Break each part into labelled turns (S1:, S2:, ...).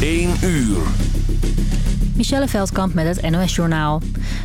S1: 1 uur.
S2: Michelle Veldkamp met het NOS-journaal.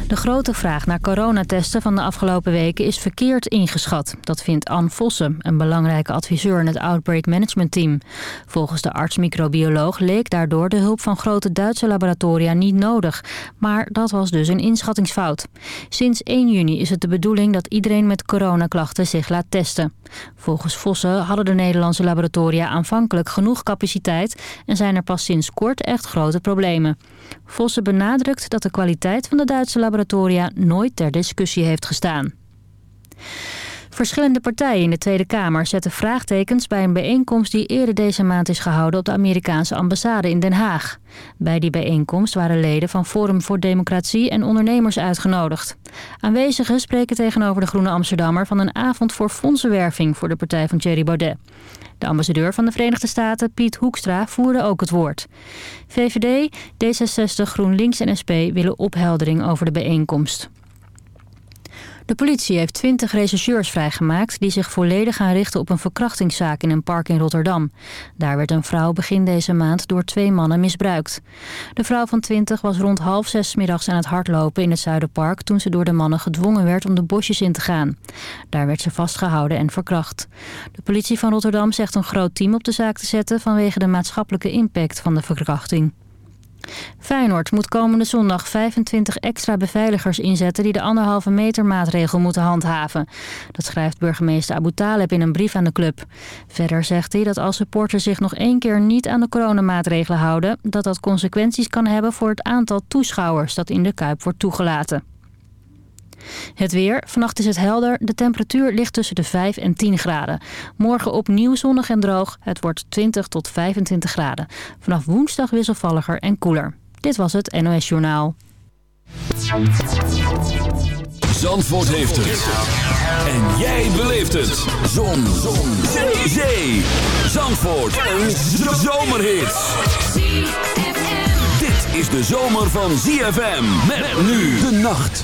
S2: De grote vraag naar coronatesten van de afgelopen weken is verkeerd ingeschat. Dat vindt Anne Vossen, een belangrijke adviseur in het Outbreak Management Team. Volgens de arts-microbioloog leek daardoor de hulp van grote Duitse laboratoria niet nodig. Maar dat was dus een inschattingsfout. Sinds 1 juni is het de bedoeling dat iedereen met coronaklachten zich laat testen. Volgens Vossen hadden de Nederlandse laboratoria aanvankelijk genoeg capaciteit... en zijn er pas sinds kort echt grote problemen. Vossen benadrukt dat de kwaliteit van de Duitse laboratoria nooit ter discussie heeft gestaan. Verschillende partijen in de Tweede Kamer zetten vraagtekens bij een bijeenkomst die eerder deze maand is gehouden op de Amerikaanse ambassade in Den Haag. Bij die bijeenkomst waren leden van Forum voor Democratie en ondernemers uitgenodigd. Aanwezigen spreken tegenover de Groene Amsterdammer van een avond voor fondsenwerving voor de partij van Thierry Baudet. De ambassadeur van de Verenigde Staten, Piet Hoekstra, voerde ook het woord. VVD, D66, GroenLinks en SP willen opheldering over de bijeenkomst. De politie heeft 20 rechercheurs vrijgemaakt... die zich volledig gaan richten op een verkrachtingszaak in een park in Rotterdam. Daar werd een vrouw begin deze maand door twee mannen misbruikt. De vrouw van 20 was rond half zes middags aan het hardlopen in het Zuiderpark... toen ze door de mannen gedwongen werd om de bosjes in te gaan. Daar werd ze vastgehouden en verkracht. De politie van Rotterdam zegt een groot team op de zaak te zetten... vanwege de maatschappelijke impact van de verkrachting. Feyenoord moet komende zondag 25 extra beveiligers inzetten... die de anderhalve meter maatregel moeten handhaven. Dat schrijft burgemeester Abu Taleb in een brief aan de club. Verder zegt hij dat als supporters zich nog één keer niet aan de coronamaatregelen houden... dat dat consequenties kan hebben voor het aantal toeschouwers dat in de Kuip wordt toegelaten. Het weer. Vannacht is het helder. De temperatuur ligt tussen de 5 en 10 graden. Morgen opnieuw zonnig en droog. Het wordt 20 tot 25 graden. Vanaf woensdag wisselvalliger en koeler. Dit was het NOS Journaal.
S1: Zandvoort heeft het. En jij beleeft het. Zon. Zon. Zee. Zandvoort. Een zomerhit. Dit is de zomer van ZFM. Met nu de nacht.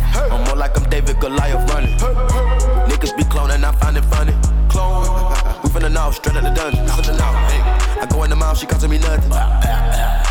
S3: I'm more like I'm David Goliath running. Niggas be cloning, I find it funny. Clone, we finna know, straight out the dungeon. I go in the mouth, she costing me nothing.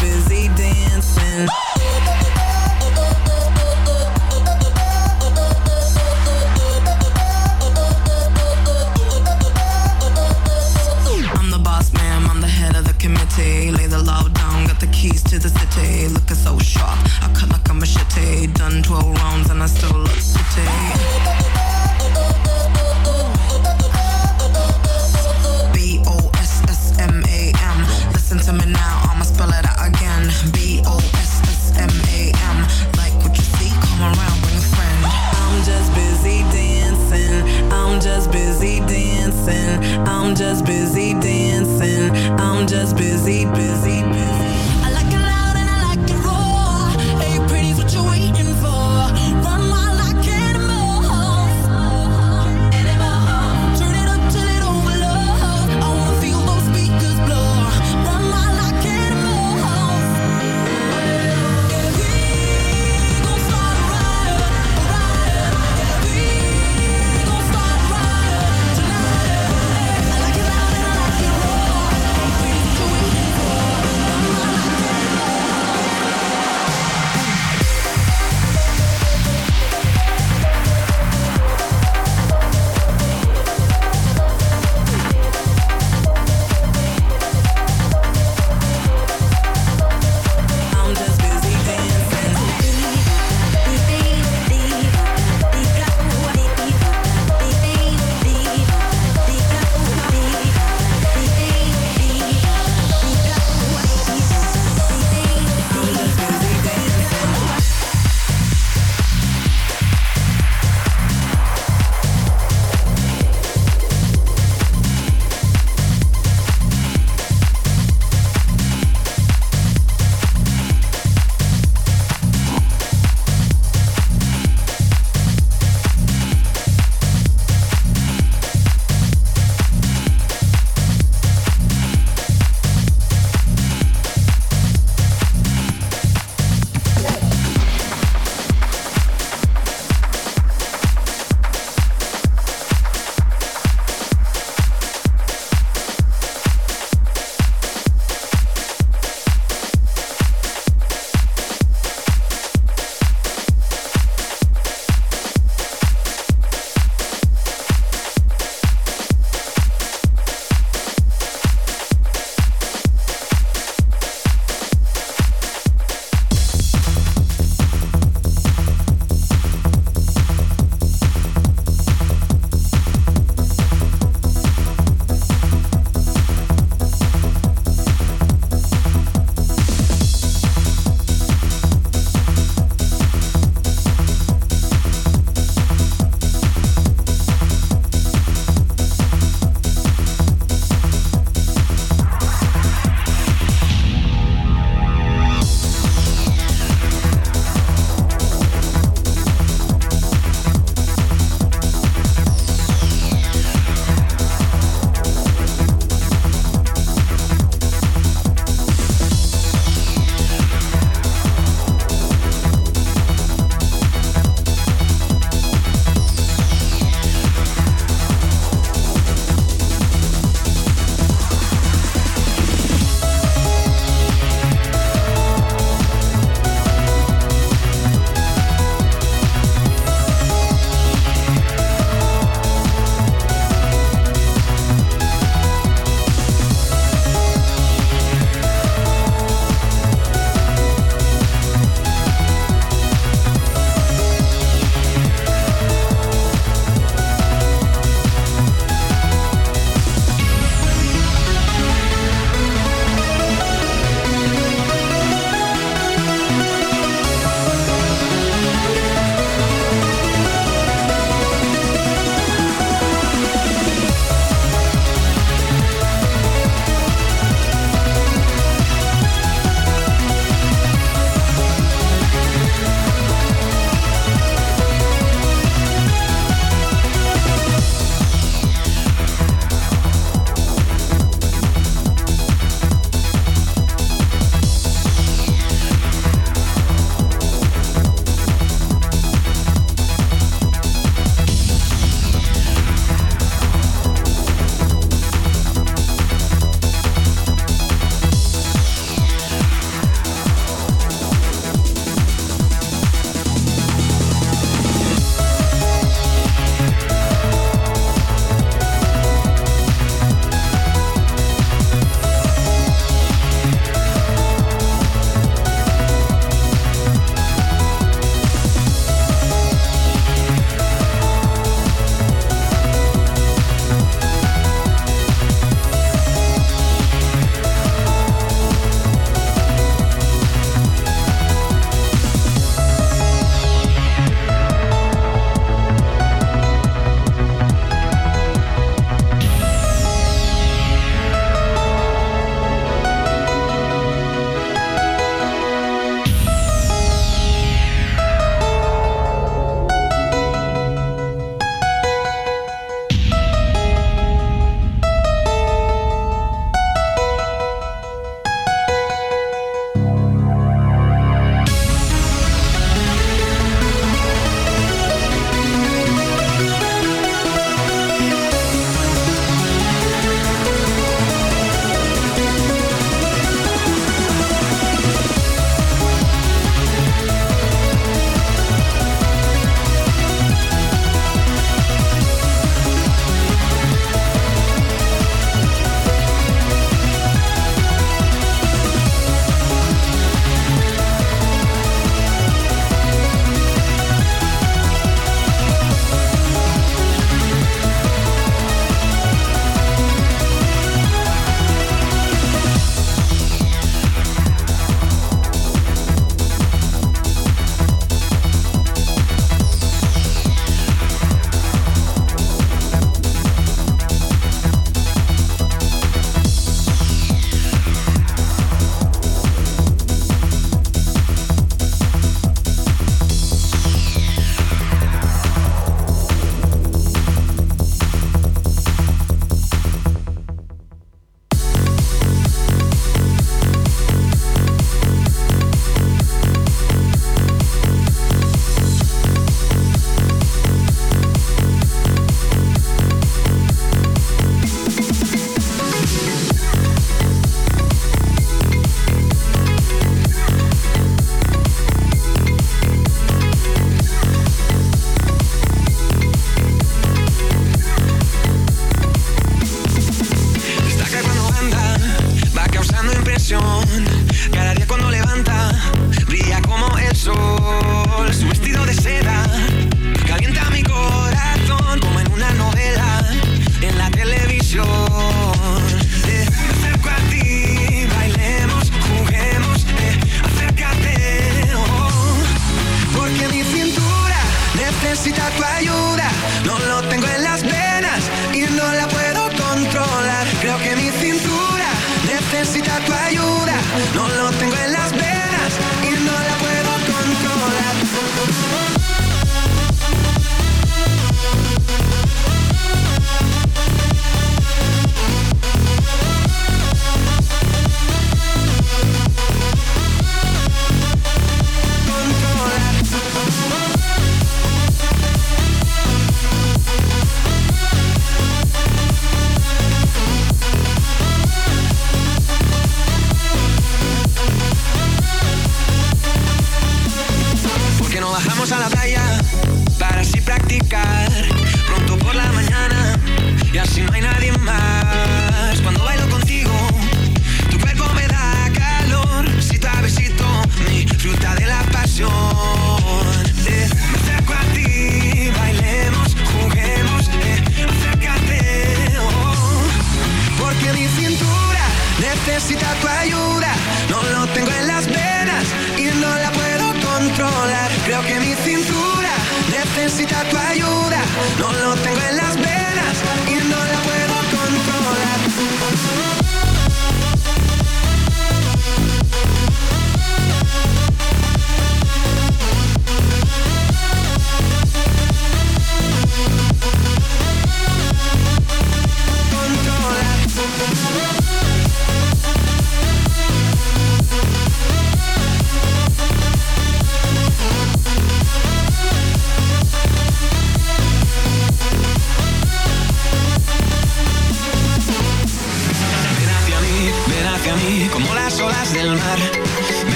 S4: busy dancing. I'm the boss, ma'am, I'm the head of the committee. Lay the down, got the keys to the city. Looking so sharp, I cut like a machete. Done 12 rounds and I still look city. I'm just busy dancing. I'm just busy, busy.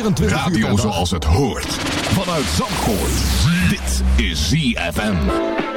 S5: 24 Radio uur Radio zoals het hoort. Vanuit Zandvoort. Dit is ZFM.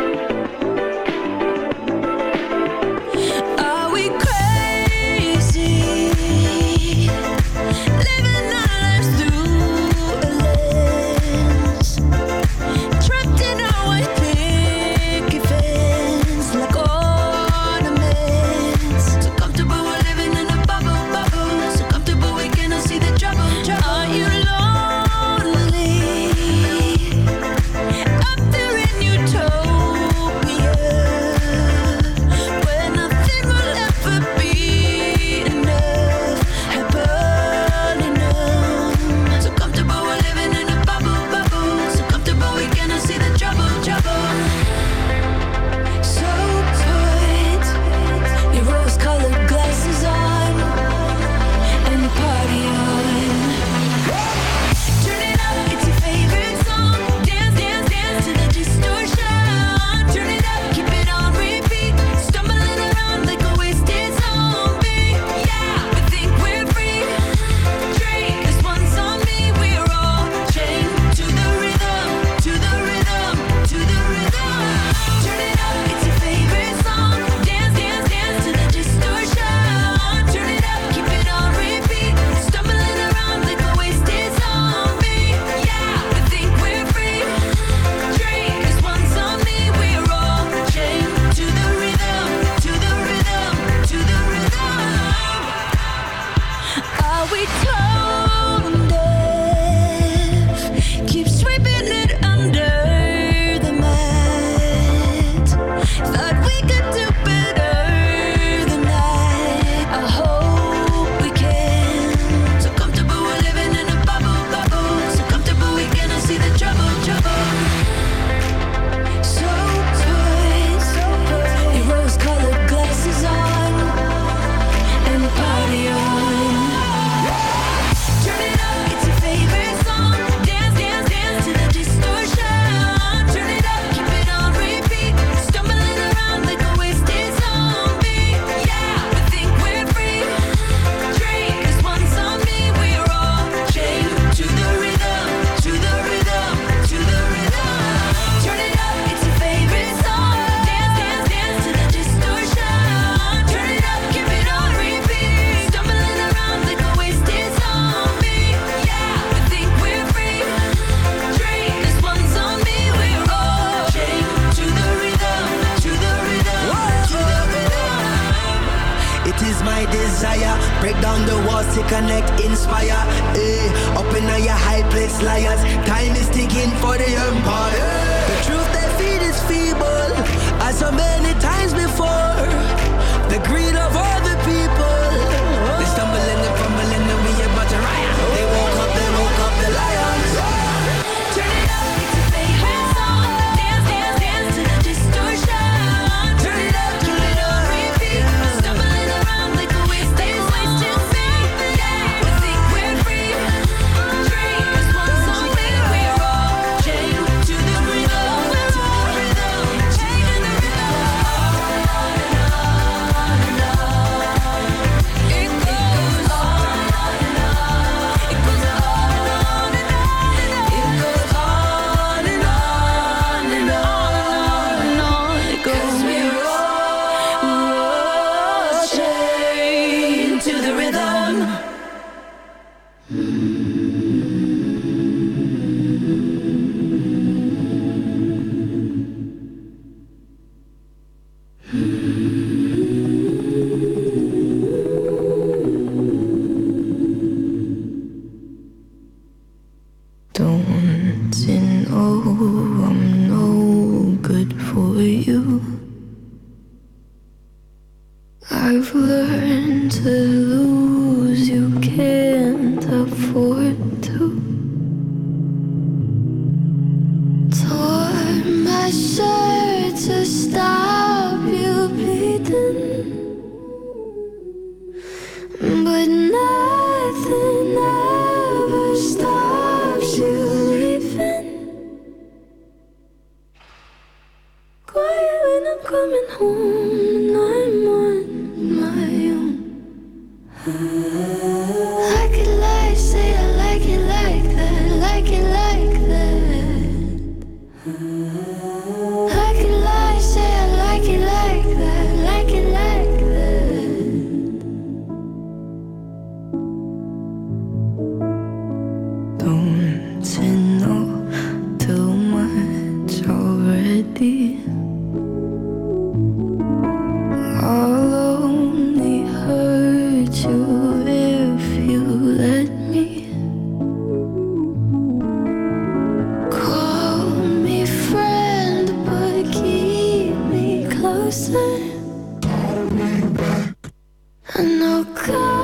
S6: And
S7: I'll call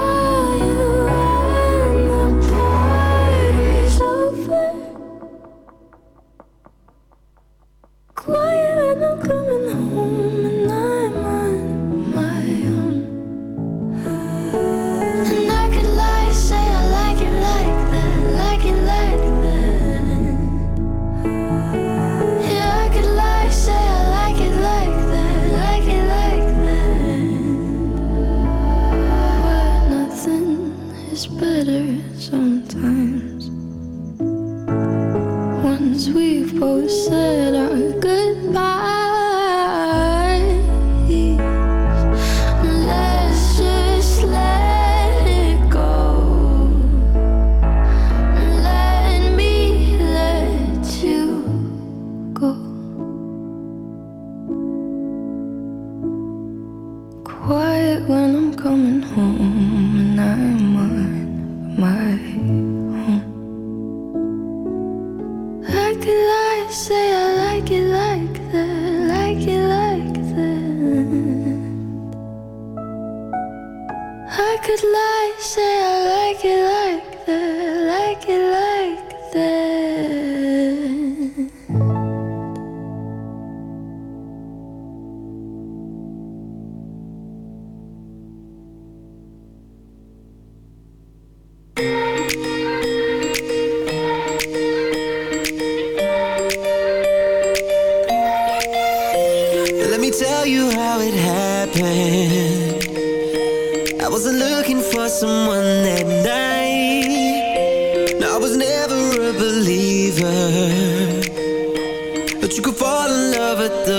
S6: fall in love at the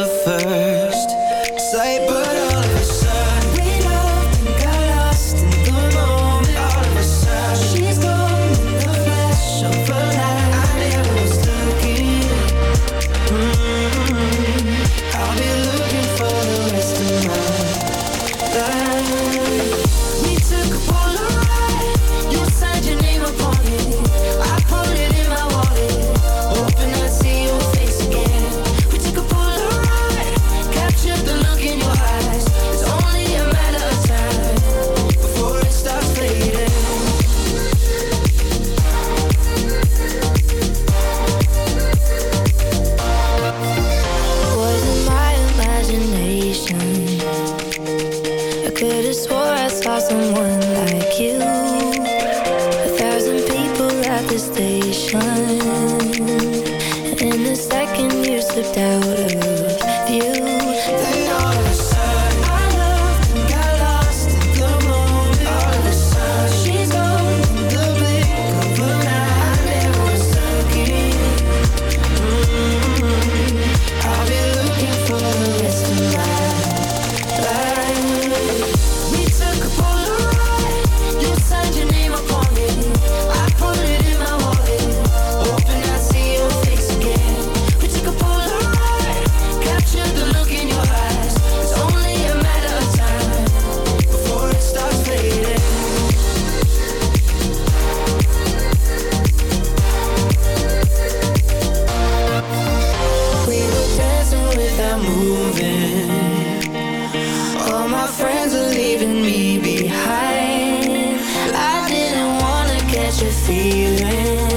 S6: my
S8: friends are leaving me behind. I didn't wanna catch a feeling.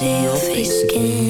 S8: see your face again.